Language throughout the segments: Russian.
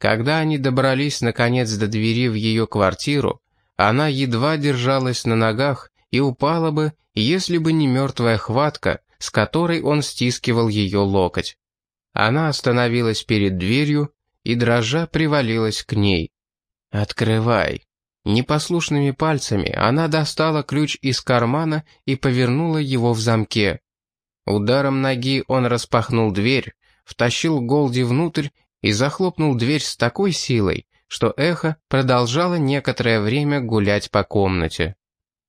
Когда они добрались наконец до двери в ее квартиру, она едва держалась на ногах и упала бы, если бы не мертвая хватка, с которой он стискивал ее локоть. Она остановилась перед дверью и, дрожа, привалилась к ней. «Открывай». Непослушными пальцами она достала ключ из кармана и повернула его в замке. Ударом ноги он распахнул дверь, втащил Голди внутрь и захлопнул дверь с такой силой, что эхо продолжало некоторое время гулять по комнате.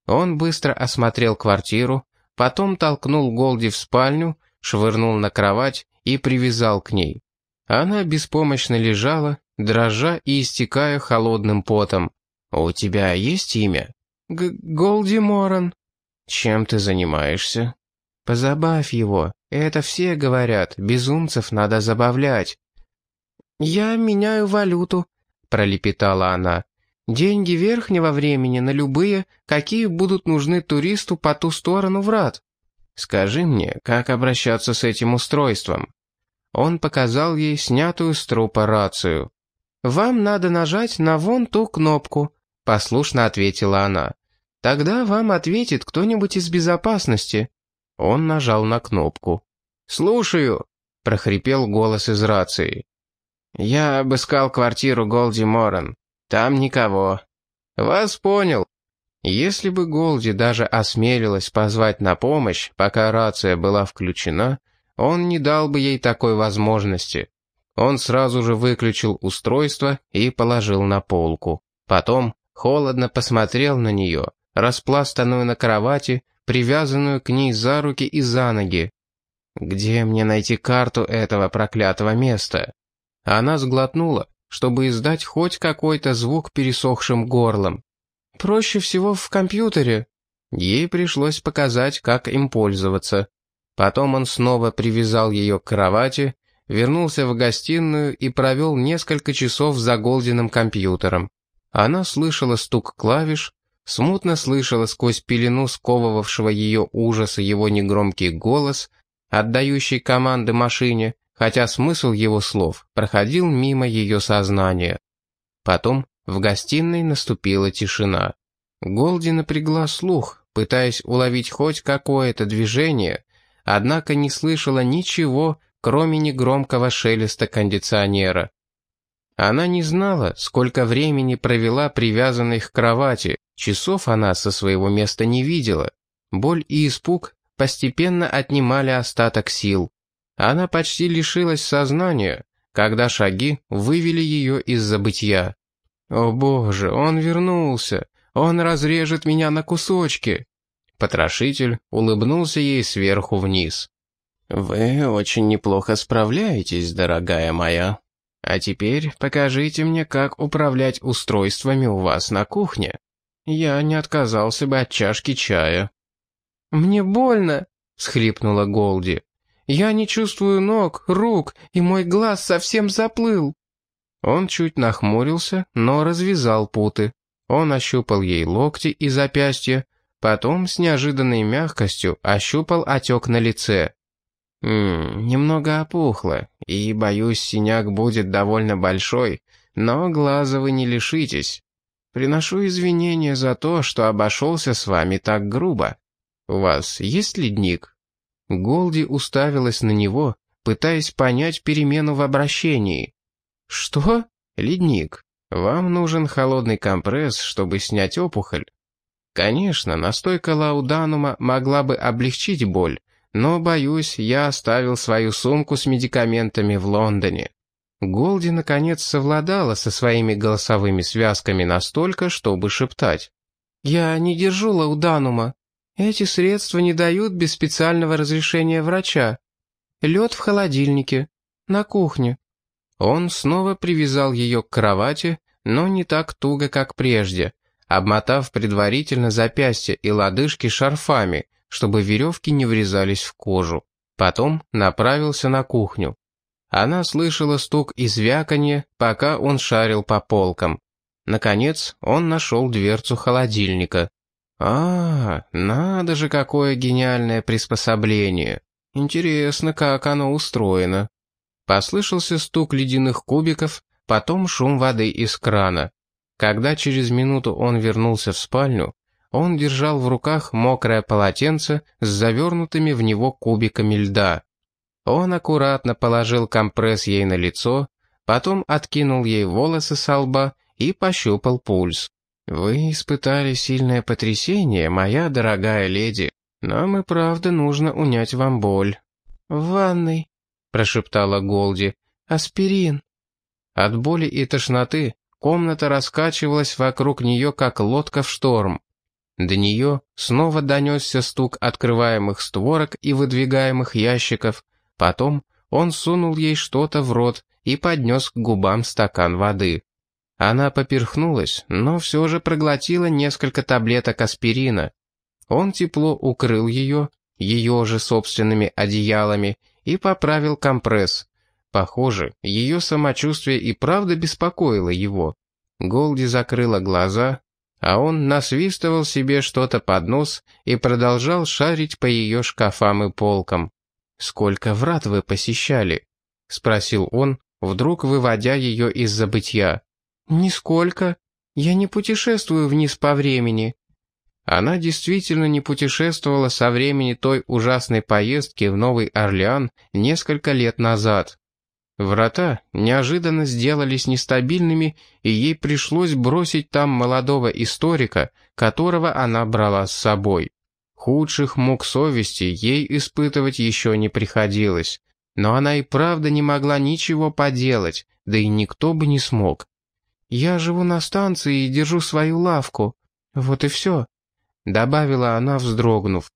Он быстро осмотрел квартиру, потом толкнул Голди в спальню, швырнул на кровать и привязал к ней. Она беспомощно лежала, дрожа и истекая холодным потом. «У тебя есть имя?» Г «Голди Моран». «Чем ты занимаешься?» «Позабавь его. Это все говорят. Безумцев надо забавлять». «Я меняю валюту», — пролепетала она. «Деньги верхнего времени на любые, какие будут нужны туристу по ту сторону врат». «Скажи мне, как обращаться с этим устройством?» Он показал ей снятую с трупа рацию. «Вам надо нажать на вон ту кнопку», — послушно ответила она. «Тогда вам ответит кто-нибудь из безопасности». Он нажал на кнопку. «Слушаю», — прохрипел голос из рации. «Я обыскал квартиру Голди Моран. Там никого». «Вас понял». Если бы Голди даже осмелилась позвать на помощь, пока рация была включена, он не дал бы ей такой возможности. Он сразу же выключил устройство и положил на полку. Потом холодно посмотрел на нее, распластанную на кровати, привязанную к ней за руки и за ноги. «Где мне найти карту этого проклятого места?» Она сглотнула, чтобы издать хоть какой-то звук пересохшим горлом. «Проще всего в компьютере». Ей пришлось показать, как им пользоваться. Потом он снова привязал ее к кровати, вернулся в гостиную и провел несколько часов за Голдиным компьютером. Она слышала стук клавиш, смутно слышала сквозь пелену сковывавшего ее ужаса его негромкий голос, отдающий команды машине, хотя смысл его слов проходил мимо ее сознания. Потом в гостиной наступила тишина. Голди напрягла слух, пытаясь уловить хоть какое-то движение, однако не слышала ничего, кроме негромкого шелеста кондиционера. Она не знала, сколько времени провела привязанной к кровати, часов она со своего места не видела. Боль и испуг постепенно отнимали остаток сил. Она почти лишилась сознания, когда шаги вывели ее из забытья. «О боже, он вернулся! Он разрежет меня на кусочки!» Потрошитель улыбнулся ей сверху вниз. «Вы очень неплохо справляетесь, дорогая моя. А теперь покажите мне, как управлять устройствами у вас на кухне. Я не отказался бы от чашки чая». «Мне больно!» — схлипнула Голди. «Я не чувствую ног, рук, и мой глаз совсем заплыл». Он чуть нахмурился, но развязал путы. Он ощупал ей локти и запястья, Потом с неожиданной мягкостью ощупал отек на лице. «Ммм, немного опухло, и, боюсь, синяк будет довольно большой, но глаза вы не лишитесь. Приношу извинения за то, что обошелся с вами так грубо. У вас есть ледник?» Голди уставилась на него, пытаясь понять перемену в обращении. «Что?» «Ледник. Вам нужен холодный компресс, чтобы снять опухоль. Конечно, настойка лауданума могла бы облегчить боль, но, боюсь, я оставил свою сумку с медикаментами в Лондоне. Голди, наконец, совладала со своими голосовыми связками настолько, чтобы шептать. «Я не держу лауданума. Эти средства не дают без специального разрешения врача. Лед в холодильнике. На кухне». Он снова привязал ее к кровати, но не так туго, как прежде, обмотав предварительно запястья и лодыжки шарфами, чтобы веревки не врезались в кожу. Потом направился на кухню. Она слышала стук и звяканье, пока он шарил по полкам. Наконец, он нашел дверцу холодильника. «А, надо же, какое гениальное приспособление! Интересно, как оно устроено!» Послышался стук ледяных кубиков, потом шум воды из крана. Когда через минуту он вернулся в спальню, он держал в руках мокрое полотенце с завернутыми в него кубиками льда. Он аккуратно положил компресс ей на лицо, потом откинул ей волосы со лба и пощупал пульс. «Вы испытали сильное потрясение, моя дорогая леди. Нам и правда нужно унять вам боль». «В ванной», — прошептала Голди. «Аспирин». От боли и тошноты комната раскачивалась вокруг нее, как лодка в шторм. До нее снова донесся стук открываемых створок и выдвигаемых ящиков, потом он сунул ей что-то в рот и поднес к губам стакан воды. Она поперхнулась, но все же проглотила несколько таблеток аспирина. Он тепло укрыл ее, ее же собственными одеялами, и поправил компресс. Похоже, ее самочувствие и правда беспокоило его. Голди закрыла глаза, а он насвистывал себе что-то под нос и продолжал шарить по ее шкафам и полкам. «Сколько врат вы посещали?» — спросил он, вдруг выводя ее из забытья. «Нисколько. Я не путешествую вниз по времени». Она действительно не путешествовала со времени той ужасной поездки в Новый Орлеан несколько лет назад. Врата неожиданно сделались нестабильными, и ей пришлось бросить там молодого историка, которого она брала с собой. Худших мук совести ей испытывать еще не приходилось. Но она и правда не могла ничего поделать, да и никто бы не смог. «Я живу на станции и держу свою лавку. Вот и все», — добавила она, вздрогнув.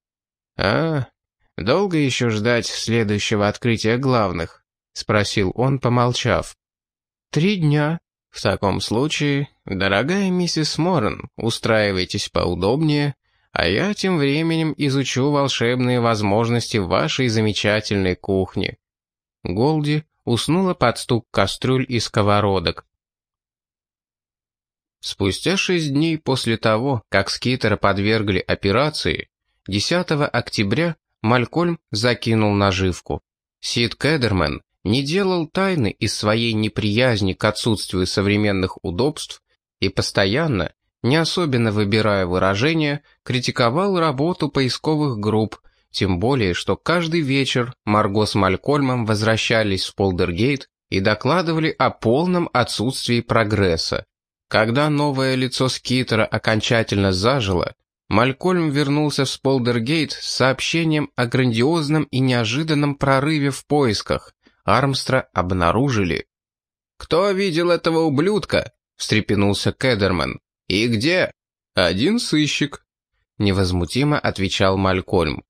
«А, долго еще ждать следующего открытия главных?» — спросил он, помолчав. «Три дня». «В таком случае, дорогая миссис Моррен, устраивайтесь поудобнее, а я тем временем изучу волшебные возможности вашей замечательной кухни». Голди уснула под стук кастрюль и сковородок. Спустя шесть дней после того, как Скитера подвергли операции, 10 октября Малькольм закинул наживку. Сид Кедермен не делал тайны из своей неприязни к отсутствию современных удобств и постоянно, не особенно выбирая выражения, критиковал работу поисковых групп, тем более, что каждый вечер Марго с Малькольмом возвращались в Полдергейт и докладывали о полном отсутствии прогресса. Когда новое лицо Скитера окончательно зажило, Малькольм вернулся в Сполдергейт с сообщением о грандиозном и неожиданном прорыве в поисках. Армстра обнаружили. «Кто видел этого ублюдка?» — встрепенулся Кедерман. «И где?» «Один сыщик», — невозмутимо отвечал Малькольм.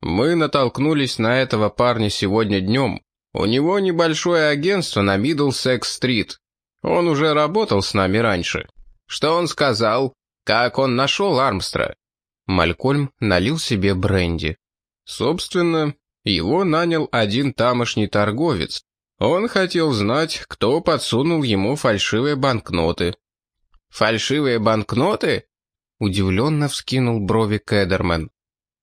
«Мы натолкнулись на этого парня сегодня днем. У него небольшое агентство на Миддлсекс-стрит. Он уже работал с нами раньше. Что он сказал? Как он нашел Армстра?» Малькольм налил себе бренди. «Собственно, его нанял один тамошний торговец. Он хотел знать, кто подсунул ему фальшивые банкноты. «Фальшивые банкноты?» — удивленно вскинул брови Кедермен.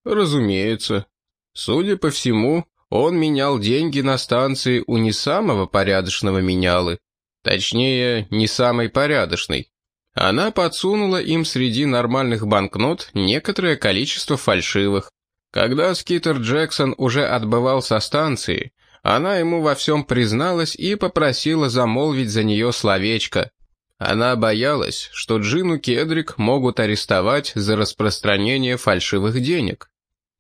«Разумеется. Судя по всему, он менял деньги на станции у не самого порядочного менялы. Точнее, не самой порядочной. Она подсунула им среди нормальных банкнот некоторое количество фальшивых. Когда Скитер Джексон уже отбывал со станции, она ему во всем призналась и попросила замолвить за нее словечко. Она боялась, что Джину Кедрик могут арестовать за распространение фальшивых денег.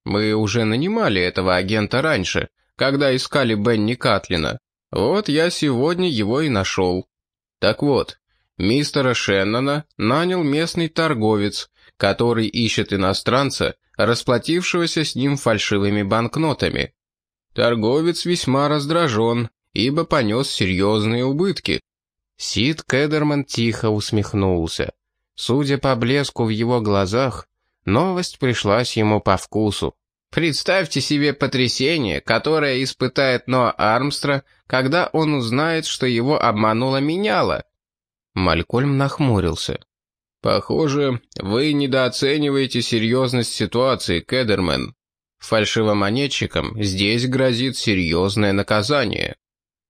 Мы уже нанимали этого агента раньше, когда искали Бенни Катлина. Вот я сегодня его и нашел. Так вот, мистера Шеннона нанял местный торговец, который ищет иностранца, расплатившегося с ним фальшивыми банкнотами. Торговец весьма раздражен, ибо понес серьезные убытки. Сид Кедерман тихо усмехнулся. Судя по блеску в его глазах, новость пришлась ему по вкусу. Представьте себе потрясение, которое испытает Ноа Армстра, когда он узнает, что его обманула меняла. Малькольм нахмурился. «Похоже, вы недооцениваете серьезность ситуации, Кедермен. Фальшивомонетчикам здесь грозит серьезное наказание».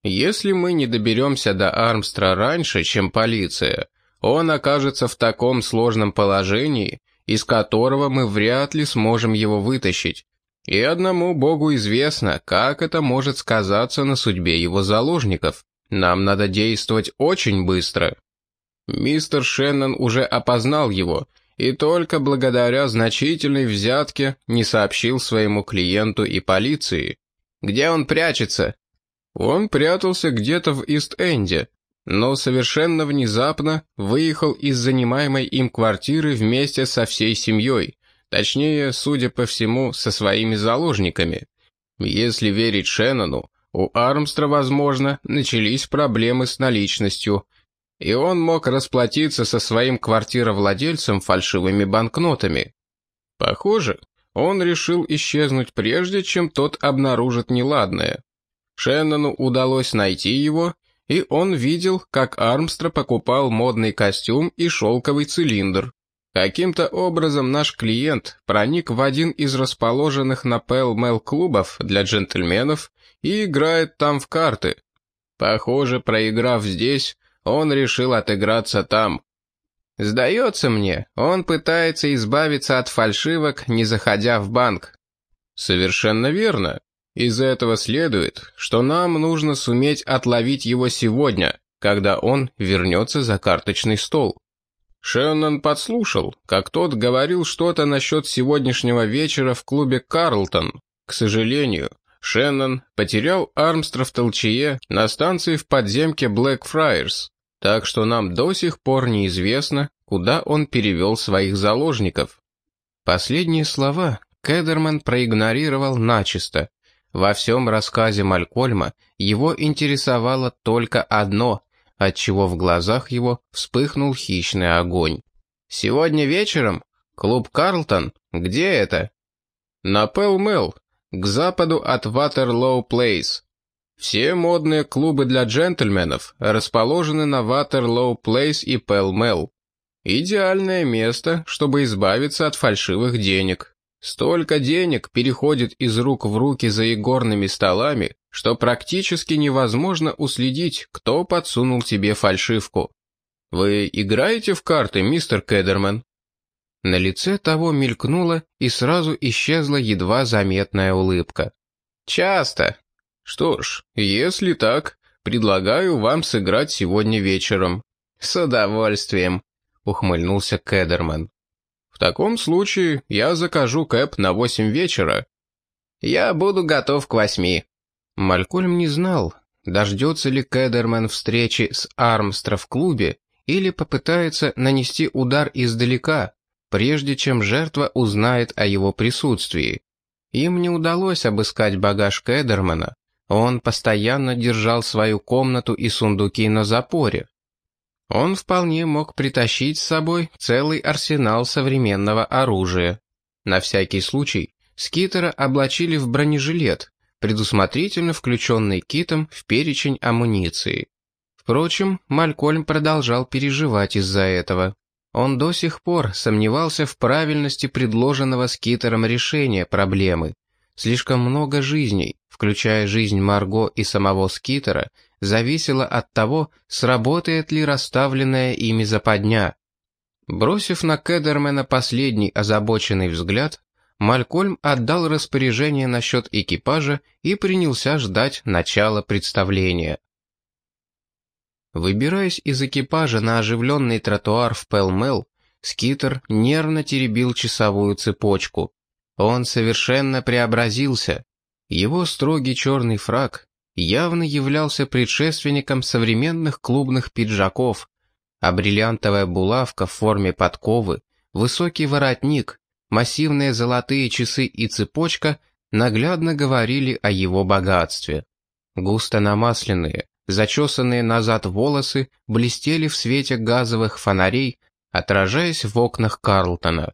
Если мы не доберемся до Армстра раньше, чем полиция, он окажется в таком сложном положении, из которого мы вряд ли сможем его вытащить. И одному Богу известно, как это может сказаться на судьбе его заложников. Нам надо действовать очень быстро. Мистер Шеннон уже опознал его, и только благодаря значительной взятке не сообщил своему клиенту и полиции. Где он прячется? Он прятался где-то в Ист-Энде, но совершенно внезапно выехал из занимаемой им квартиры вместе со всей семьей, точнее, судя по всему, со своими заложниками. Если верить Шеннону, у Армстра, возможно, начались проблемы с наличностью, и он мог расплатиться со своим квартировладельцем фальшивыми банкнотами. Похоже, он решил исчезнуть прежде, чем тот обнаружит неладное. Шеннону удалось найти его, и он видел, как Армстра покупал модный костюм и шелковый цилиндр. Каким-то образом наш клиент проник в один из расположенных на Пэл-Мэл клубов для джентльменов и играет там в карты. Похоже, проиграв здесь, он решил отыграться там. Сдается мне, он пытается избавиться от фальшивок, не заходя в банк. Совершенно верно. Из этого следует, что нам нужно суметь отловить его сегодня, когда он вернется за карточный стол. Шеннон подслушал, как тот говорил что-то насчет сегодняшнего вечера в клубе «Карлтон». К сожалению, Шеннон потерял Армстра в толчее на станции в подземке Блэкфрайерс, так что нам до сих пор неизвестно, куда он перевел своих заложников. Последние слова Кедерман проигнорировал начисто. Во всем рассказе Малькольма его интересовало только одно отчего в глазах его вспыхнул хищный огонь. «Сегодня вечером? Клуб «Карлтон»? Где это?» «На Пэл-Мэл, к западу от Ватерлоу Плейс. Все модные клубы для джентльменов расположены на Ватерлоу Плейс и Пэл-Мэл. Идеальное место, чтобы избавиться от фальшивых денег». Столько денег переходит из рук в руки за игорными столами, что практически невозможно уследить, кто подсунул тебе фальшивку. Вы играете в карты, мистер Кедерман? На лице того мелькнула и сразу исчезла едва заметная улыбка. «Часто. Что ж, если так, предлагаю вам сыграть сегодня вечером». «С удовольствием», — ухмыльнулся Кедерман. В таком случае я закажу кэп на восемь вечера. Я буду готов к восьми». Малькольм не знал, дождется ли Кедерман встречи с Армстра в клубе или попытается нанести удар издалека, прежде чем жертва узнает о его присутствии. Им не удалось обыскать багаж Кедермана. Он постоянно держал свою комнату и сундуки на запоре. Он вполне мог притащить с собой целый арсенал современного оружия. На всякий случай Скитера облачили в бронежилет, предусмотрительно включенный Китом в перечень амуниции. Впрочем, Малькольм продолжал переживать из-за этого. Он до сих пор сомневался в правильности предложенного Скитером решения проблемы. Слишком много жизней, включая жизнь Марго и самого Скитера, зависело от того, сработает ли расставленная ими западня. Бросив на Кедермена последний озабоченный взгляд, Малькольм отдал распоряжение насчет экипажа и принялся ждать начала представления. Выбираясь из экипажа на оживленный тротуар в Пелмел, Скитер нервно теребил часовую цепочку. Он совершенно преобразился. Его строгий черный фраг явно являлся предшественником современных клубных пиджаков, а бриллиантовая булавка в форме подковы, высокий воротник, массивные золотые часы и цепочка наглядно говорили о его богатстве. Густо намасленные, зачесанные назад волосы блестели в свете газовых фонарей, отражаясь в окнах Карлтона.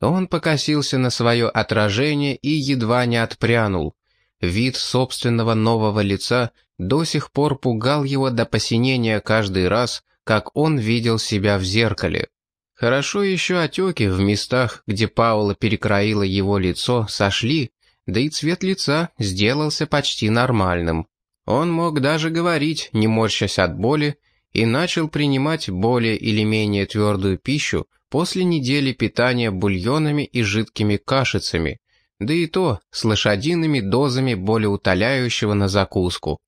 Он покосился на свое отражение и едва не отпрянул. Вид собственного нового лица до сих пор пугал его до посинения каждый раз, как он видел себя в зеркале. Хорошо еще отеки в местах, где Паула перекроила его лицо, сошли, да и цвет лица сделался почти нормальным. Он мог даже говорить, не морщась от боли, и начал принимать более или менее твердую пищу после недели питания бульонами и жидкими кашицами, да и то с лошадиными дозами болеутоляющего на закуску.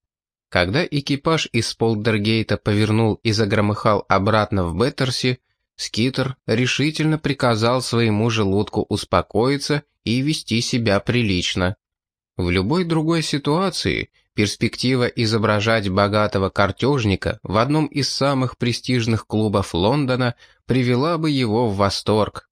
Когда экипаж из Полдергейта повернул и загромыхал обратно в Беттерси, Скитер решительно приказал своему желудку успокоиться и вести себя прилично. В любой другой ситуации перспектива изображать богатого картежника в одном из самых престижных клубов Лондона привела бы его в восторг.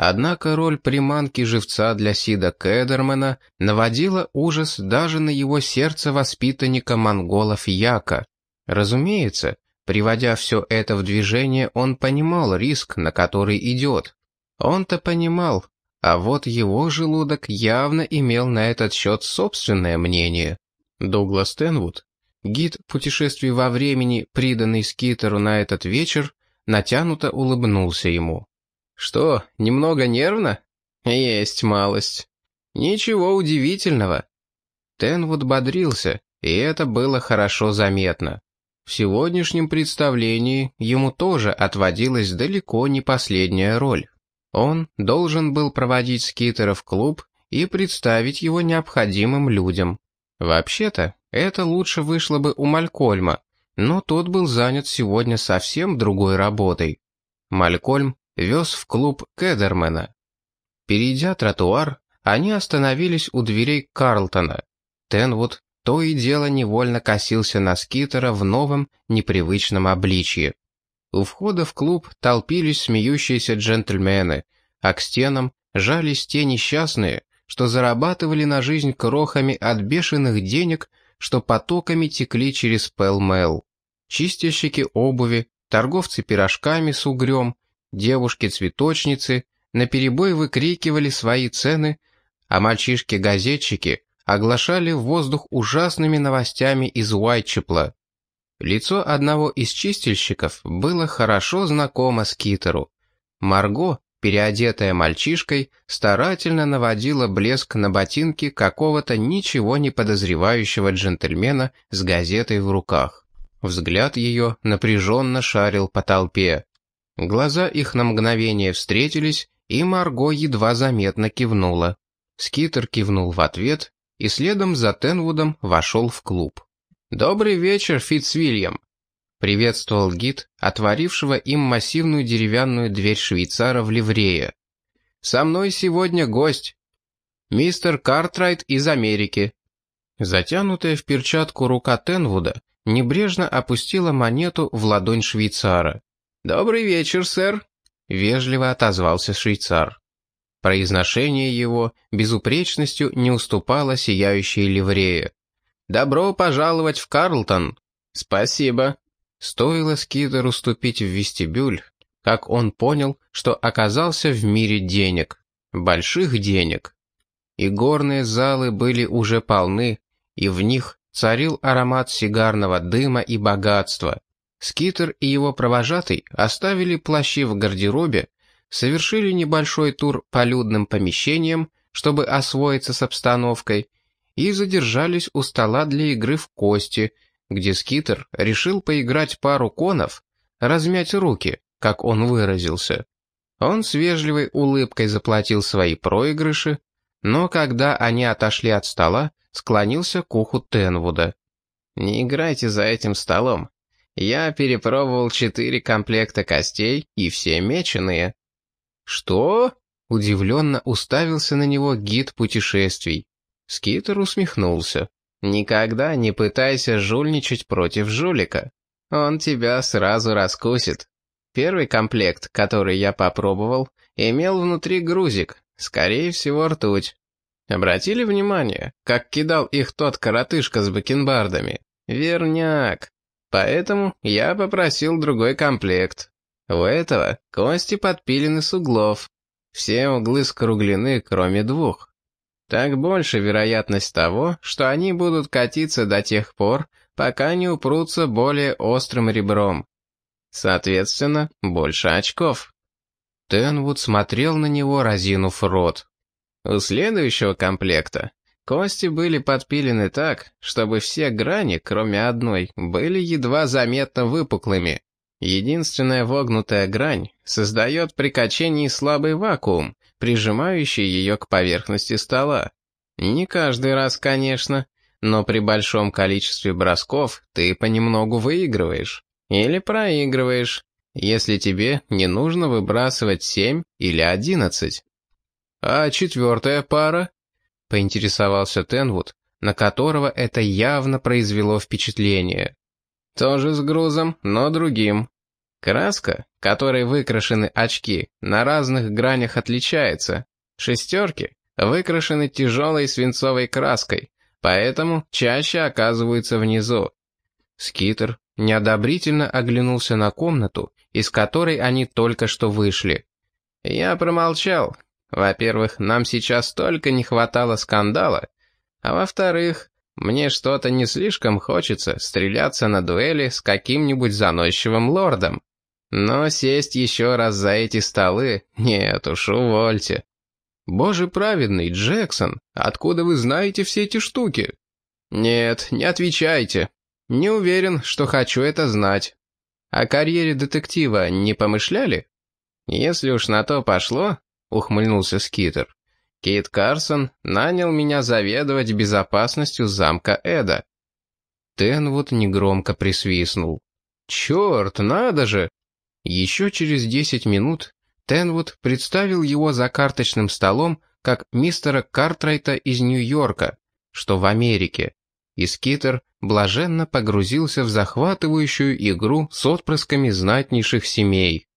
Однако роль приманки живца для Сида Кедермана наводила ужас даже на его сердце воспитанника монголов Яка. Разумеется, приводя все это в движение, он понимал риск, на который идет. Он-то понимал, а вот его желудок явно имел на этот счет собственное мнение. Дуглас Тенвуд, гид путешествий во времени, приданный Скитеру на этот вечер, натянуто улыбнулся ему. «Что, немного нервно?» «Есть малость». «Ничего удивительного». Тенвуд бодрился, и это было хорошо заметно. В сегодняшнем представлении ему тоже отводилась далеко не последняя роль. Он должен был проводить Скитера в клуб и представить его необходимым людям. Вообще-то, это лучше вышло бы у Малькольма, но тот был занят сегодня совсем другой работой. Малькольм вез в клуб Кедермена. Перейдя тротуар, они остановились у дверей Карлтона. Тенвуд то и дело невольно косился на Скитера в новом, непривычном обличье. У входа в клуб толпились смеющиеся джентльмены, а к стенам жались те несчастные, что зарабатывали на жизнь крохами от бешеных денег, что потоками текли через Пэл-Мэл. Чистильщики обуви, торговцы пирожками с угрем, Девушки-цветочницы наперебой выкрикивали свои цены, а мальчишки-газетчики оглашали воздух ужасными новостями из Уайтчепла. Лицо одного из чистильщиков было хорошо знакомо Скитеру. Марго, переодетая мальчишкой, старательно наводила блеск на ботинки какого-то ничего не подозревающего джентльмена с газетой в руках. Взгляд ее напряженно шарил по толпе. Глаза их на мгновение встретились, и Марго едва заметно кивнула. Скитер кивнул в ответ и следом за Тенвудом вошел в клуб. «Добрый вечер, Фитцвильям!» — приветствовал гид, отворившего им массивную деревянную дверь швейцара в ливрее. «Со мной сегодня гость. Мистер Картрайт из Америки». Затянутая в перчатку рука Тенвуда небрежно опустила монету в ладонь швейцара. «Добрый вечер, сэр», — вежливо отозвался швейцар. Произношение его безупречностью не уступало сияющей ливрее. «Добро пожаловать в Карлтон!» «Спасибо!» Стоило Скидеру ступить в вестибюль, как он понял, что оказался в мире денег. Больших денег. И горные залы были уже полны, и в них царил аромат сигарного дыма и богатства. Скитер и его провожатый оставили плащи в гардеробе, совершили небольшой тур по людным помещениям, чтобы освоиться с обстановкой, и задержались у стола для игры в кости, где Скитер решил поиграть пару конов, размять руки, как он выразился. Он с вежливой улыбкой заплатил свои проигрыши, но когда они отошли от стола, склонился к уху Тенвуда. «Не играйте за этим столом. Я перепробовал четыре комплекта костей, и все меченые». «Что?» — удивленно уставился на него гид путешествий. Скитер усмехнулся. «Никогда не пытайся жульничать против жулика. Он тебя сразу раскусит. Первый комплект, который я попробовал, имел внутри грузик, скорее всего ртуть. Обратили внимание, как кидал их тот коротышка с бакенбардами? Верняк. Поэтому я попросил другой комплект. У этого кости подпилены с углов. Все углы скруглены, кроме двух. Так больше вероятность того, что они будут катиться до тех пор, пока не упрутся более острым ребром. Соответственно, больше очков. Тенвуд смотрел на него, разинув рот. У следующего комплекта Кости были подпилены так, чтобы все грани, кроме одной, были едва заметно выпуклыми. Единственная вогнутая грань создает при качении слабый вакуум, прижимающий ее к поверхности стола. Не каждый раз, конечно, но при большом количестве бросков ты понемногу выигрываешь. Или проигрываешь, если тебе не нужно выбрасывать 7 или 11. А четвертая пара? Поинтересовался Тенвуд, на которого это явно произвело впечатление. Тоже с грузом, но другим. Краска, которой выкрашены очки, на разных гранях отличается. Шестерки выкрашены тяжелой свинцовой краской, поэтому чаще оказываются внизу. Скитер неодобрительно оглянулся на комнату, из которой они только что вышли. Я промолчал, во-первых, нам сейчас только не хватало скандала, а во-вторых, мне что-то не слишком хочется стреляться на дуэли с каким-нибудь заносчивым лордом. Но сесть еще раз за эти столы, нет уж, увольте. Боже праведный, Джексон, откуда вы знаете все эти штуки? Нет, не отвечайте. Не уверен, что хочу это знать. О карьере детектива не помышляли? Если уж на то пошло, — ухмыльнулся Скитер. «Кит Карсон нанял меня заведовать безопасностью замка Эда». Тенвуд негромко присвистнул. «Черт, надо же!» Еще через десять минут Тенвуд представил его за карточным столом как мистера Картрайта из Нью-Йорка, что в Америке, и Скитер блаженно погрузился в захватывающую игру с отпрысками знатнейших семей.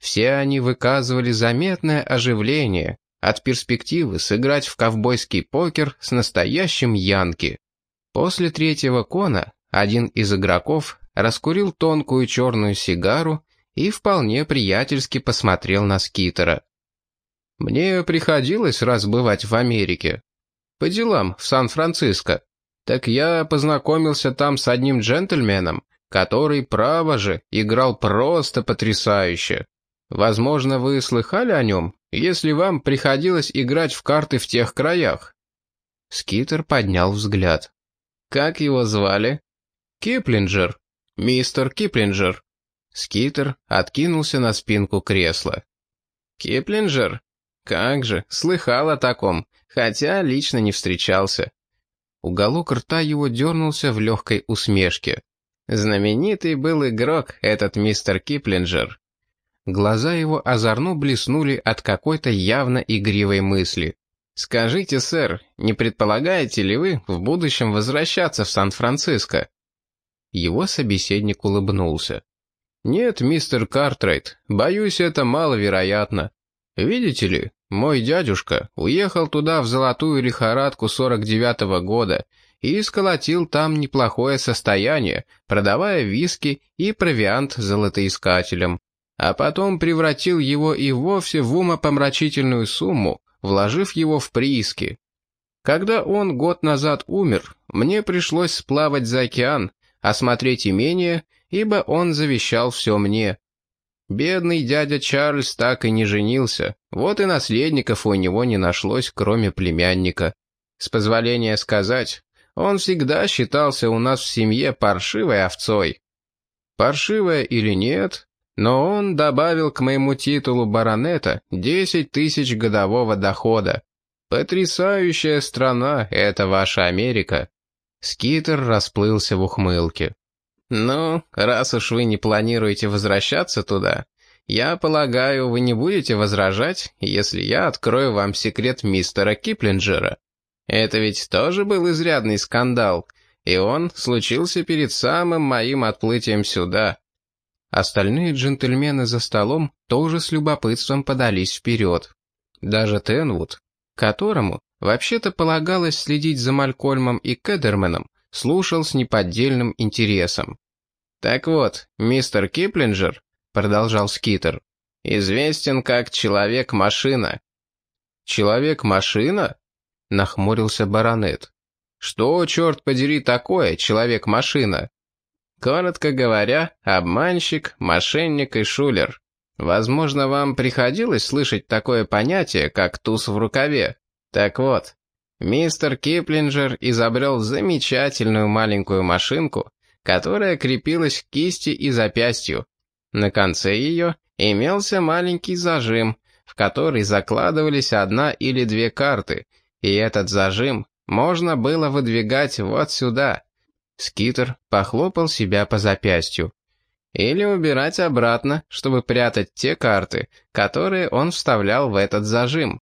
Все они выказывали заметное оживление от перспективы сыграть в ковбойский покер с настоящим Янки. После третьего кона один из игроков раскурил тонкую черную сигару и вполне приятельски посмотрел на Скитера. «Мне приходилось раз бывать в Америке. По делам в Сан-Франциско. Так я познакомился там с одним джентльменом, который, право же, играл просто потрясающе. Возможно, вы слыхали о нем, если вам приходилось играть в карты в тех краях?» Скитер поднял взгляд. «Как его звали?» «Киплинджер. Мистер Киплинджер». Скитер откинулся на спинку кресла. «Киплинджер? Как же, слыхал о таком, хотя лично не встречался». Уголок рта его дернулся в легкой усмешке. Знаменитый был игрок этот мистер Киплинджер. Глаза его озорно блеснули от какой-то явно игривой мысли. «Скажите, сэр, не предполагаете ли вы в будущем возвращаться в Сан-Франциско?» Его собеседник улыбнулся. «Нет, мистер Картрайт, боюсь, это маловероятно. Видите ли, мой дядюшка уехал туда в золотую лихорадку 49-го года и сколотил там неплохое состояние, продавая виски и провиант золотоискателям а потом превратил его и вовсе в умопомрачительную сумму, вложив его в прииски. Когда он год назад умер, мне пришлось сплавать за океан, осмотреть имение, ибо он завещал все мне. Бедный дядя Чарльз так и не женился, вот и наследников у него не нашлось, кроме племянника. С позволения сказать, он всегда считался у нас в семье паршивой овцой. Паршивая или нет, но он добавил к моему титулу баронета 10 тысяч годового дохода. Потрясающая страна — это ваша Америка. Скитер расплылся в ухмылке. «Ну, раз уж вы не планируете возвращаться туда, я полагаю, вы не будете возражать, если я открою вам секрет мистера Киплинджера. Это ведь тоже был изрядный скандал, и он случился перед самым моим отплытием сюда. Остальные джентльмены за столом тоже с любопытством подались вперед. Даже Тенвуд, которому вообще-то полагалось следить за Малькольмом и Кедерменом, слушал с неподдельным интересом. «Так вот, мистер Киплинджер», — продолжал Скитер, — «известен как Человек-машина». «Человек-машина?» — нахмурился баронет. «Что, черт подери, такое Человек-машина?» Коротко говоря, обманщик, мошенник и шулер. Возможно, вам приходилось слышать такое понятие, как туз в рукаве. Так вот, Мистер Киплинджер изобрел замечательную маленькую машинку, которая крепилась к кисти и запястью. На конце ее имелся маленький зажим, в который закладывались одна или две карты, и этот зажим можно было выдвигать вот сюда. Скитер похлопал себя по запястью. Или убирать обратно, чтобы прятать те карты, которые он вставлял в этот зажим.